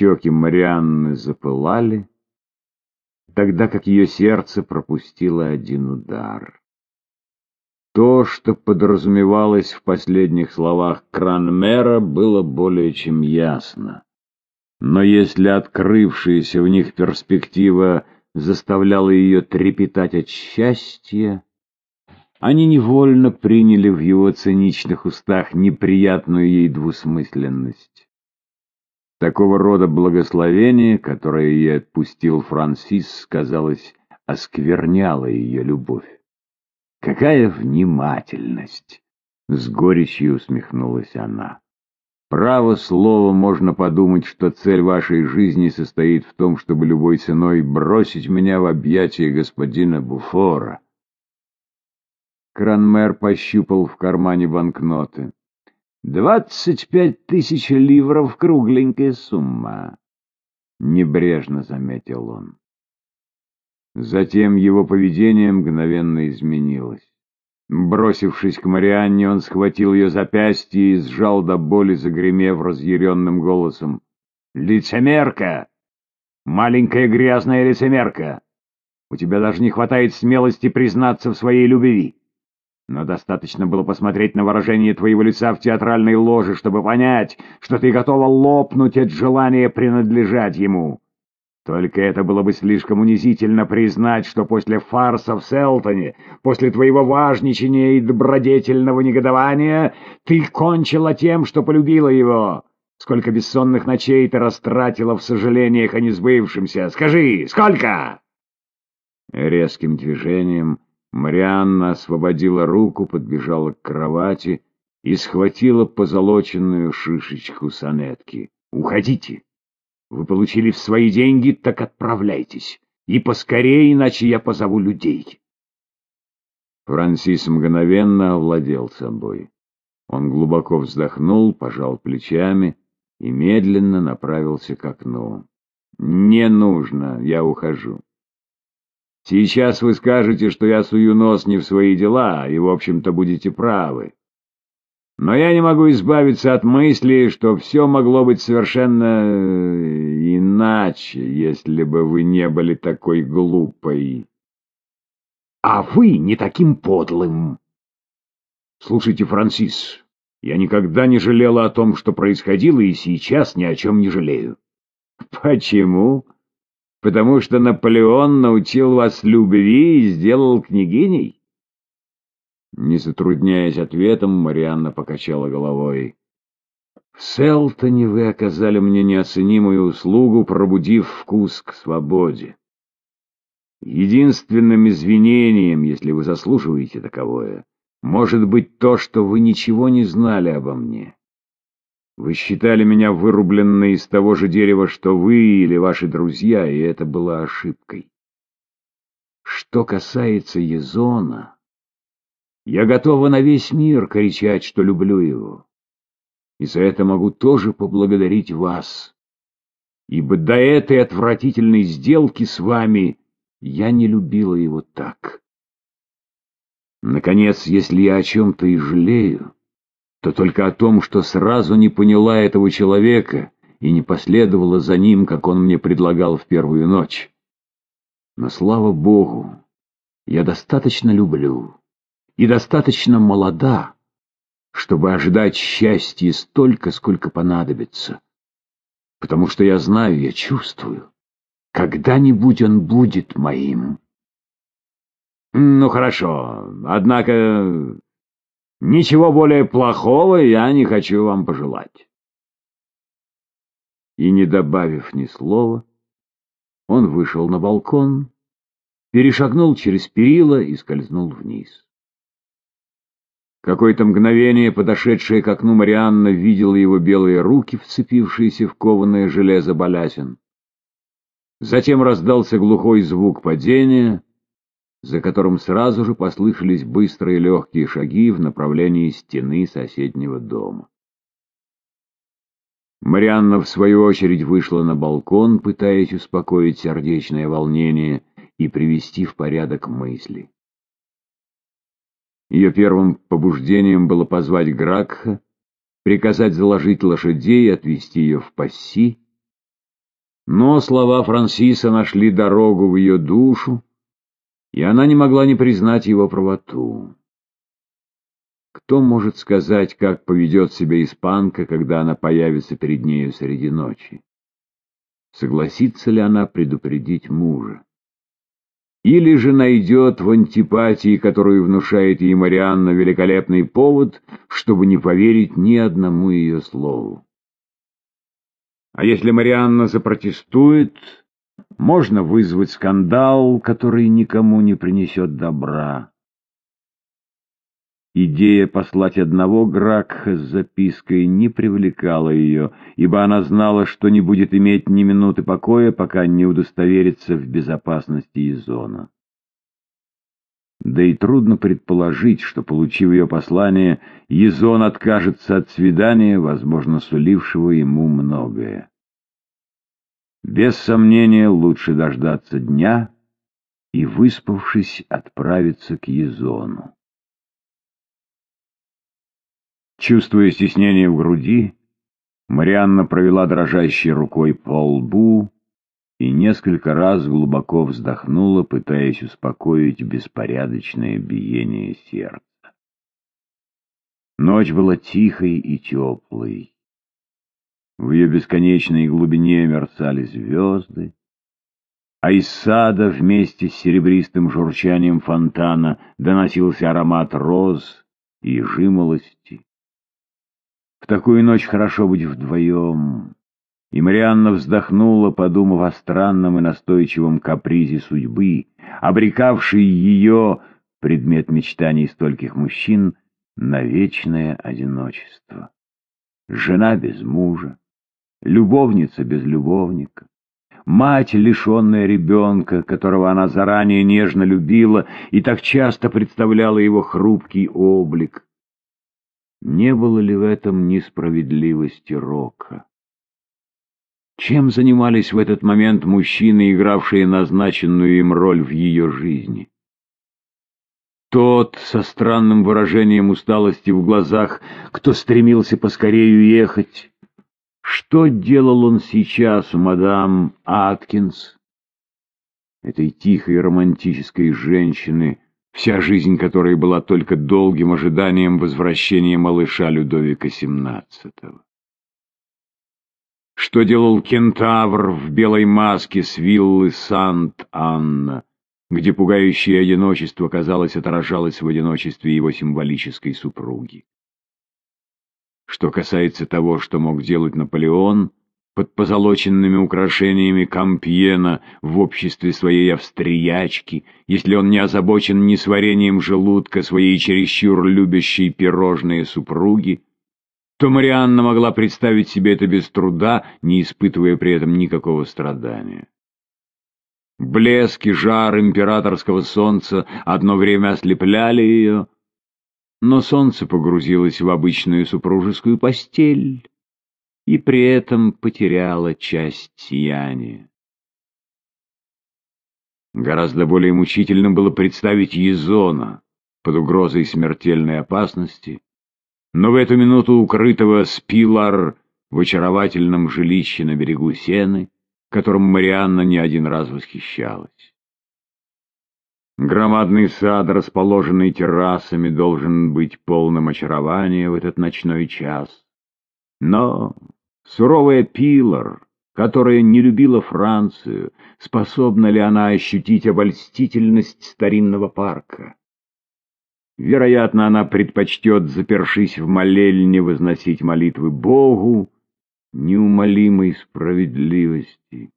Щеки Марианны запылали, тогда как ее сердце пропустило один удар. То, что подразумевалось в последних словах Кранмера, было более чем ясно. Но если открывшаяся в них перспектива заставляла ее трепетать от счастья, они невольно приняли в его циничных устах неприятную ей двусмысленность. Такого рода благословение, которое ей отпустил Франсис, казалось, оскверняло ее любовь. «Какая внимательность!» — с горечью усмехнулась она. «Право слово можно подумать, что цель вашей жизни состоит в том, чтобы любой ценой бросить меня в объятия господина Буфора». Кранмер пощупал в кармане банкноты. «Двадцать пять тысяч ливров — кругленькая сумма», — небрежно заметил он. Затем его поведение мгновенно изменилось. Бросившись к Марианне, он схватил ее запястье и сжал до боли, загремев разъяренным голосом. «Лицемерка! Маленькая грязная лицемерка! У тебя даже не хватает смелости признаться в своей любви!» Но достаточно было посмотреть на выражение твоего лица в театральной ложе, чтобы понять, что ты готова лопнуть от желания принадлежать ему. Только это было бы слишком унизительно признать, что после фарса в Селтоне, после твоего важничания и добродетельного негодования, ты кончила тем, что полюбила его. Сколько бессонных ночей ты растратила в сожалениях о несбывшемся? Скажи, сколько?» Резким движением Марианна освободила руку, подбежала к кровати и схватила позолоченную шишечку сонетки. «Уходите! Вы получили свои деньги, так отправляйтесь. И поскорее, иначе я позову людей». Франсис мгновенно овладел собой. Он глубоко вздохнул, пожал плечами и медленно направился к окну. «Не нужно, я ухожу». Сейчас вы скажете, что я сую нос не в свои дела, и, в общем-то, будете правы. Но я не могу избавиться от мысли, что все могло быть совершенно э, иначе, если бы вы не были такой глупой. А вы не таким подлым. Слушайте, Франсис, я никогда не жалела о том, что происходило, и сейчас ни о чем не жалею. Почему? Потому что Наполеон научил вас любви и сделал княгиней? Не затрудняясь ответом, Марианна покачала головой. В Селтоне вы оказали мне неоценимую услугу, пробудив вкус к свободе. Единственным извинением, если вы заслуживаете таковое, может быть то, что вы ничего не знали обо мне. Вы считали меня вырубленной из того же дерева, что вы или ваши друзья, и это было ошибкой. Что касается Езона, я готова на весь мир кричать, что люблю его. И за это могу тоже поблагодарить вас, ибо до этой отвратительной сделки с вами я не любила его так. Наконец, если я о чем-то и жалею, то только о том, что сразу не поняла этого человека и не последовала за ним, как он мне предлагал в первую ночь. Но, слава Богу, я достаточно люблю и достаточно молода, чтобы ожидать счастья столько, сколько понадобится. Потому что я знаю, я чувствую, когда-нибудь он будет моим. Ну хорошо, однако Ничего более плохого я не хочу вам пожелать. И не добавив ни слова, он вышел на балкон, перешагнул через перила и скользнул вниз. Какое-то мгновение подошедшая к окну Марианна видела его белые руки, вцепившиеся в кованое железо балясин. Затем раздался глухой звук падения — за которым сразу же послышались быстрые легкие шаги в направлении стены соседнего дома. Марианна, в свою очередь, вышла на балкон, пытаясь успокоить сердечное волнение и привести в порядок мысли. Ее первым побуждением было позвать Гракха, приказать заложить лошадей и отвезти ее в пасси, Но слова Франсиса нашли дорогу в ее душу, и она не могла не признать его правоту. Кто может сказать, как поведет себя испанка, когда она появится перед нею среди ночи? Согласится ли она предупредить мужа? Или же найдет в антипатии, которую внушает ей Марианна, великолепный повод, чтобы не поверить ни одному ее слову. А если Марианна запротестует, можно вызвать скандал, который никому не принесет добра. Идея послать одного Гракха с запиской не привлекала ее, ибо она знала, что не будет иметь ни минуты покоя, пока не удостоверится в безопасности Изона. Да и трудно предположить, что, получив ее послание, Езон откажется от свидания, возможно, сулившего ему многое. Без сомнения, лучше дождаться дня и, выспавшись, отправиться к Езону. Чувствуя стеснение в груди, Марианна провела дрожащей рукой по лбу и несколько раз глубоко вздохнула, пытаясь успокоить беспорядочное биение сердца. Ночь была тихой и теплой. В ее бесконечной глубине мерцали звезды, а из сада вместе с серебристым журчанием фонтана доносился аромат роз и жимолости. В такую ночь хорошо быть вдвоем. И Марианна вздохнула, подумав о странном и настойчивом капризе судьбы, обрекавшей ее, предмет мечтаний стольких мужчин, на вечное одиночество. Жена без мужа, любовница без любовника, мать, лишенная ребенка, которого она заранее нежно любила и так часто представляла его хрупкий облик, не было ли в этом несправедливости рока? Чем занимались в этот момент мужчины, игравшие назначенную им роль в ее жизни? Тот, со странным выражением усталости в глазах, кто стремился поскорее ехать. Что делал он сейчас, мадам Аткинс? Этой тихой романтической женщины, вся жизнь которой была только долгим ожиданием возвращения малыша Людовика XVII. Что делал кентавр в белой маске с виллы Сант-Анна, где пугающее одиночество, казалось, отражалось в одиночестве его символической супруги? Что касается того, что мог делать Наполеон, под позолоченными украшениями Кампьена в обществе своей австриячки, если он не озабочен ни сварением желудка своей чересчур любящей пирожные супруги, то Марианна могла представить себе это без труда, не испытывая при этом никакого страдания. Блеск и жар императорского солнца одно время ослепляли ее, но солнце погрузилось в обычную супружескую постель, и при этом потеряла часть сияния. Гораздо более мучительным было представить Езона под угрозой смертельной опасности, но в эту минуту укрытого Спилар в очаровательном жилище на берегу Сены, которым Марианна не один раз восхищалась. Громадный сад, расположенный террасами, должен быть полным очарования в этот ночной час. Но суровая Пилар, которая не любила Францию, способна ли она ощутить обольстительность старинного парка? Вероятно, она предпочтет, запершись в молельне, возносить молитвы Богу неумолимой справедливости.